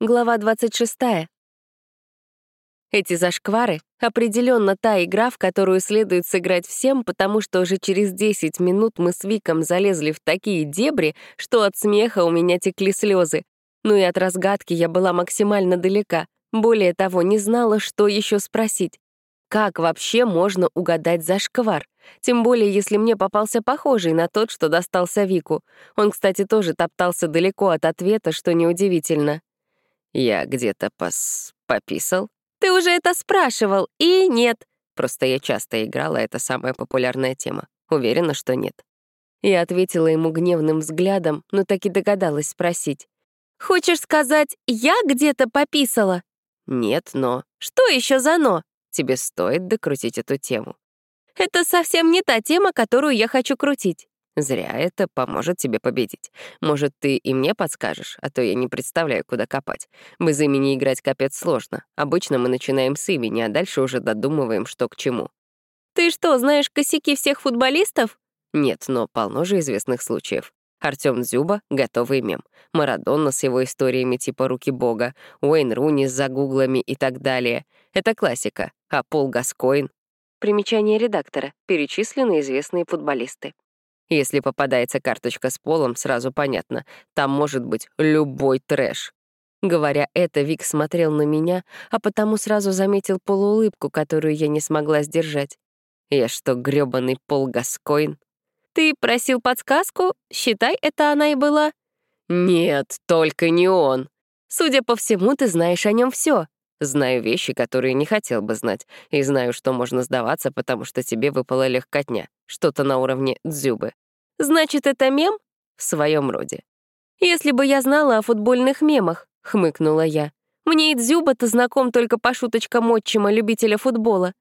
Глава 26. Эти зашквары — определенно та игра, в которую следует сыграть всем, потому что уже через 10 минут мы с Виком залезли в такие дебри, что от смеха у меня текли слезы. Ну и от разгадки я была максимально далека. Более того, не знала, что еще спросить. Как вообще можно угадать зашквар? Тем более, если мне попался похожий на тот, что достался Вику. Он, кстати, тоже топтался далеко от ответа, что неудивительно. Я где-то пос... пописал. Ты уже это спрашивал, и нет. Просто я часто играла, это самая популярная тема. Уверена, что нет. Я ответила ему гневным взглядом, но так и догадалась спросить. «Хочешь сказать, я где-то пописала?» «Нет, но...» «Что еще за «но»?» «Тебе стоит докрутить эту тему». «Это совсем не та тема, которую я хочу крутить». Зря это поможет тебе победить. Может, ты и мне подскажешь, а то я не представляю, куда копать. Без имени играть капец сложно. Обычно мы начинаем с имени, а дальше уже додумываем, что к чему. Ты что, знаешь косяки всех футболистов? Нет, но полно же известных случаев. Артём Дзюба — готовый мем. Марадонна с его историями типа «Руки Бога», Уэйн Руни с загуглами и так далее. Это классика. А Пол Гаскоин — Примечание редактора. Перечислены известные футболисты. Если попадается карточка с полом, сразу понятно, там может быть любой трэш. Говоря это, Вик смотрел на меня, а потому сразу заметил полуулыбку, которую я не смогла сдержать. Я что, грёбаный Пол Гаскоин? Ты просил подсказку? Считай, это она и была. Нет, только не он. Судя по всему, ты знаешь о нем все. Знаю вещи, которые не хотел бы знать, и знаю, что можно сдаваться, потому что тебе выпала легкотня, что-то на уровне дзюбы. Значит, это мем? В своем роде. Если бы я знала о футбольных мемах, хмыкнула я. Мне и дзюба-то знаком только по шуточкам отчима, любителя футбола.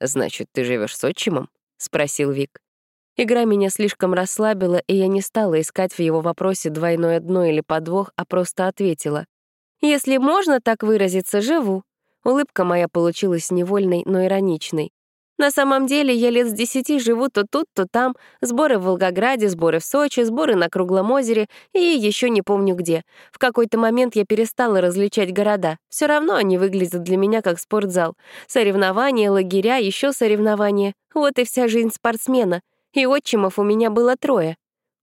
Значит, ты живешь с отчимом? спросил Вик. Игра меня слишком расслабила, и я не стала искать в его вопросе двойное дно или подвох, а просто ответила. Если можно так выразиться, живу. Улыбка моя получилась невольной, но ироничной. На самом деле я лет с десяти живу то тут, то там. Сборы в Волгограде, сборы в Сочи, сборы на Круглом озере и еще не помню где. В какой-то момент я перестала различать города. Все равно они выглядят для меня как спортзал. Соревнования, лагеря, еще соревнования. Вот и вся жизнь спортсмена. И отчимов у меня было трое.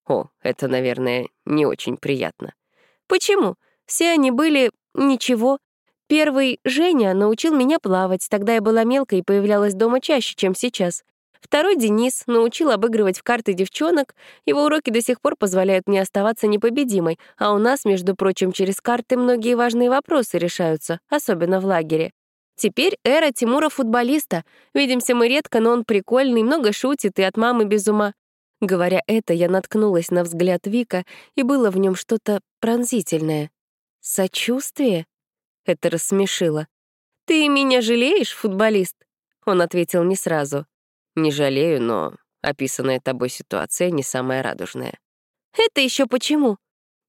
О, это, наверное, не очень приятно. Почему? Все они были ничего. Первый, Женя, научил меня плавать, тогда я была мелкой и появлялась дома чаще, чем сейчас. Второй, Денис, научил обыгрывать в карты девчонок. Его уроки до сих пор позволяют мне оставаться непобедимой, а у нас, между прочим, через карты многие важные вопросы решаются, особенно в лагере. Теперь эра Тимура-футболиста. Видимся мы редко, но он прикольный, много шутит и от мамы без ума. Говоря это, я наткнулась на взгляд Вика, и было в нем что-то пронзительное. «Сочувствие?» Это рассмешило. «Ты меня жалеешь, футболист?» Он ответил не сразу. «Не жалею, но описанная тобой ситуация не самая радужная». «Это еще почему?»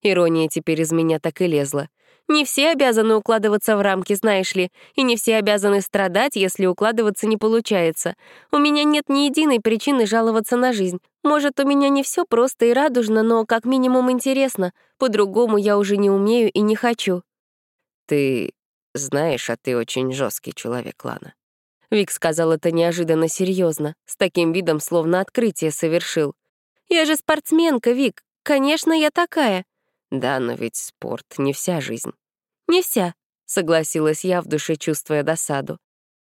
Ирония теперь из меня так и лезла. Не все обязаны укладываться в рамки, знаешь ли, и не все обязаны страдать, если укладываться не получается. У меня нет ни единой причины жаловаться на жизнь. Может, у меня не все просто и радужно, но как минимум интересно. По-другому я уже не умею и не хочу. Ты знаешь, а ты очень жесткий человек, Лана. Вик сказал это неожиданно серьезно, с таким видом, словно открытие совершил. «Я же спортсменка, Вик. Конечно, я такая». «Да, но ведь спорт — не вся жизнь». «Не вся», — согласилась я в душе, чувствуя досаду.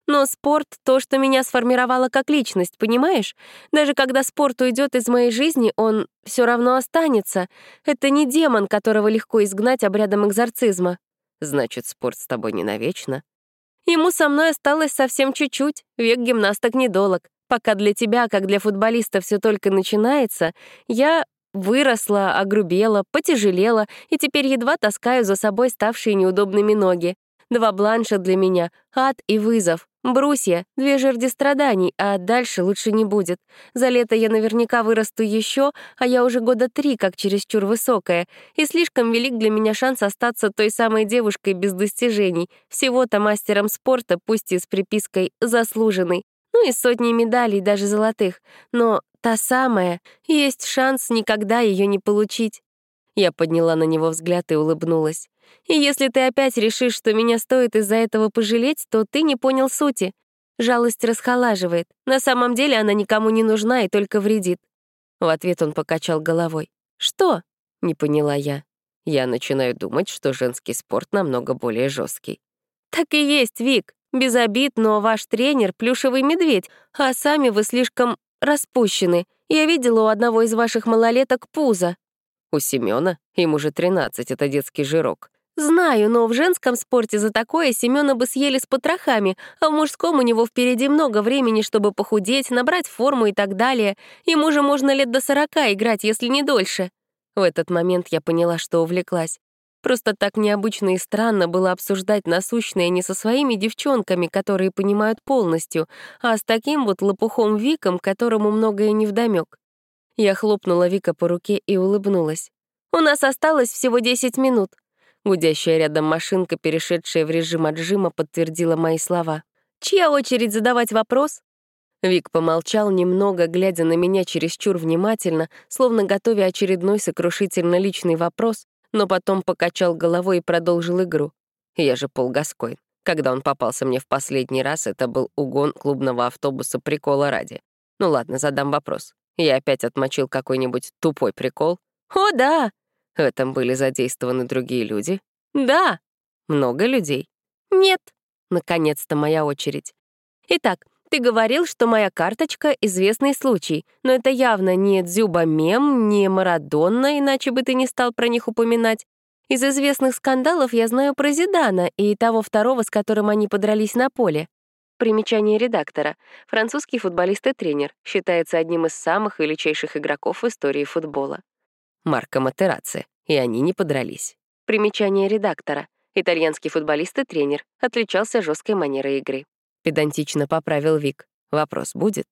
«Но спорт — то, что меня сформировало как личность, понимаешь? Даже когда спорт уйдет из моей жизни, он все равно останется. Это не демон, которого легко изгнать обрядом экзорцизма». «Значит, спорт с тобой не навечно?» Ему со мной осталось совсем чуть-чуть, век гимнасток недолог. Пока для тебя, как для футболиста, все только начинается, я Выросла, огрубела, потяжелела, и теперь едва таскаю за собой ставшие неудобными ноги. Два бланша для меня — ад и вызов. Брусья — две жерди страданий, а дальше лучше не будет. За лето я наверняка вырасту еще, а я уже года три как чересчур высокая, и слишком велик для меня шанс остаться той самой девушкой без достижений, всего-то мастером спорта, пусть и с припиской «заслуженный». Ну и сотни медалей, даже золотых. Но та самая, есть шанс никогда ее не получить. Я подняла на него взгляд и улыбнулась. «И если ты опять решишь, что меня стоит из-за этого пожалеть, то ты не понял сути. Жалость расхолаживает. На самом деле она никому не нужна и только вредит». В ответ он покачал головой. «Что?» — не поняла я. Я начинаю думать, что женский спорт намного более жесткий. «Так и есть, Вик. Без обид, но ваш тренер — плюшевый медведь, а сами вы слишком распущены. Я видела у одного из ваших малолеток пузо». «У Семёна? Ему же 13, это детский жирок». «Знаю, но в женском спорте за такое Семёна бы съели с потрохами, а в мужском у него впереди много времени, чтобы похудеть, набрать форму и так далее. Ему же можно лет до сорока играть, если не дольше». В этот момент я поняла, что увлеклась. Просто так необычно и странно было обсуждать насущное не со своими девчонками, которые понимают полностью, а с таким вот лопухом Виком, которому многое невдомёк. Я хлопнула Вика по руке и улыбнулась. «У нас осталось всего 10 минут». Гудящая рядом машинка, перешедшая в режим отжима, подтвердила мои слова. «Чья очередь задавать вопрос?» Вик помолчал немного, глядя на меня чересчур внимательно, словно готовя очередной сокрушительно личный вопрос, но потом покачал головой и продолжил игру. Я же Пол Гаскоин. Когда он попался мне в последний раз, это был угон клубного автобуса прикола ради. Ну ладно, задам вопрос. Я опять отмочил какой-нибудь тупой прикол? О, да! В этом были задействованы другие люди? Да. Много людей? Нет. Наконец-то моя очередь. Итак, ты говорил, что моя карточка — известный случай, но это явно не Дзюба-мем, не Марадонна, иначе бы ты не стал про них упоминать. Из известных скандалов я знаю про Зидана и того второго, с которым они подрались на поле. Примечание редактора. Французский футболист и тренер. Считается одним из самых величайших игроков в истории футбола. Марко Матераци. И они не подрались. Примечание редактора. Итальянский футболист и тренер. Отличался жесткой манерой игры. — педантично поправил Вик. «Вопрос будет?»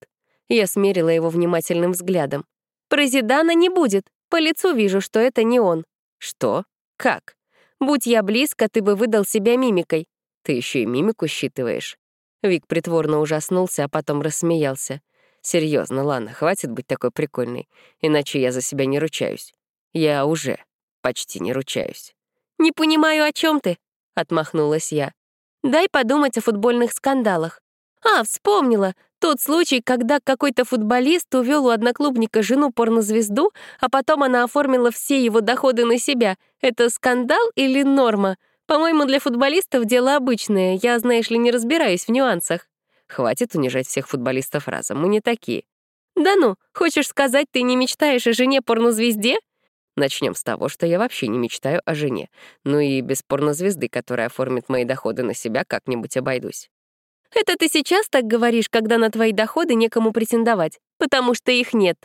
Я смерила его внимательным взглядом. «Про Зидана не будет. По лицу вижу, что это не он». «Что? Как?» «Будь я близко, ты бы выдал себя мимикой». «Ты еще и мимику считываешь?» Вик притворно ужаснулся, а потом рассмеялся. Серьезно, ладно, хватит быть такой прикольной, иначе я за себя не ручаюсь. Я уже почти не ручаюсь». «Не понимаю, о чем ты», — отмахнулась я. Дай подумать о футбольных скандалах. А, вспомнила. Тот случай, когда какой-то футболист увел у одноклубника жену порнозвезду, а потом она оформила все его доходы на себя. Это скандал или норма? По-моему, для футболистов дело обычное. Я, знаешь ли, не разбираюсь в нюансах. Хватит унижать всех футболистов разом, мы не такие. Да ну, хочешь сказать, ты не мечтаешь о жене порнозвезде? Начнем с того, что я вообще не мечтаю о жене. Ну и без порнозвезды, которая оформит мои доходы на себя, как-нибудь обойдусь. Это ты сейчас так говоришь, когда на твои доходы некому претендовать, потому что их нет.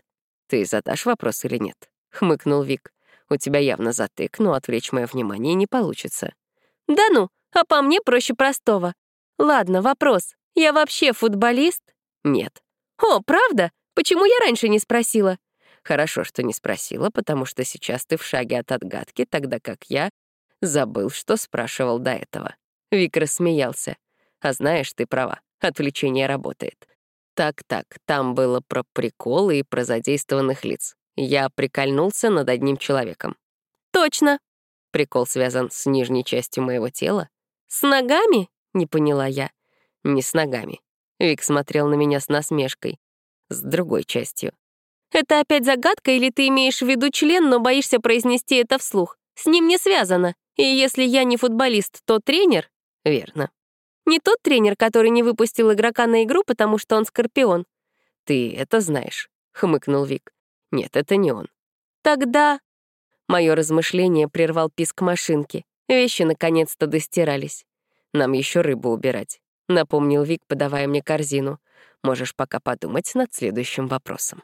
Ты задашь вопрос или нет? Хмыкнул Вик. У тебя явно затык, но отвлечь мое внимание не получится. Да ну, а по мне проще простого. Ладно, вопрос. Я вообще футболист? Нет. О, правда? Почему я раньше не спросила? Хорошо, что не спросила, потому что сейчас ты в шаге от отгадки, тогда как я забыл, что спрашивал до этого. Вик рассмеялся. А знаешь, ты права, отвлечение работает. Так-так, там было про приколы и про задействованных лиц. Я прикольнулся над одним человеком. Точно. Прикол связан с нижней частью моего тела. С ногами? Не поняла я. Не с ногами. Вик смотрел на меня с насмешкой. С другой частью. Это опять загадка или ты имеешь в виду член, но боишься произнести это вслух? С ним не связано. И если я не футболист, то тренер? Верно. Не тот тренер, который не выпустил игрока на игру, потому что он скорпион. Ты это знаешь, хмыкнул Вик. Нет, это не он. Тогда... Мое размышление прервал писк машинки. Вещи наконец-то достирались. Нам еще рыбу убирать, напомнил Вик, подавая мне корзину. Можешь пока подумать над следующим вопросом.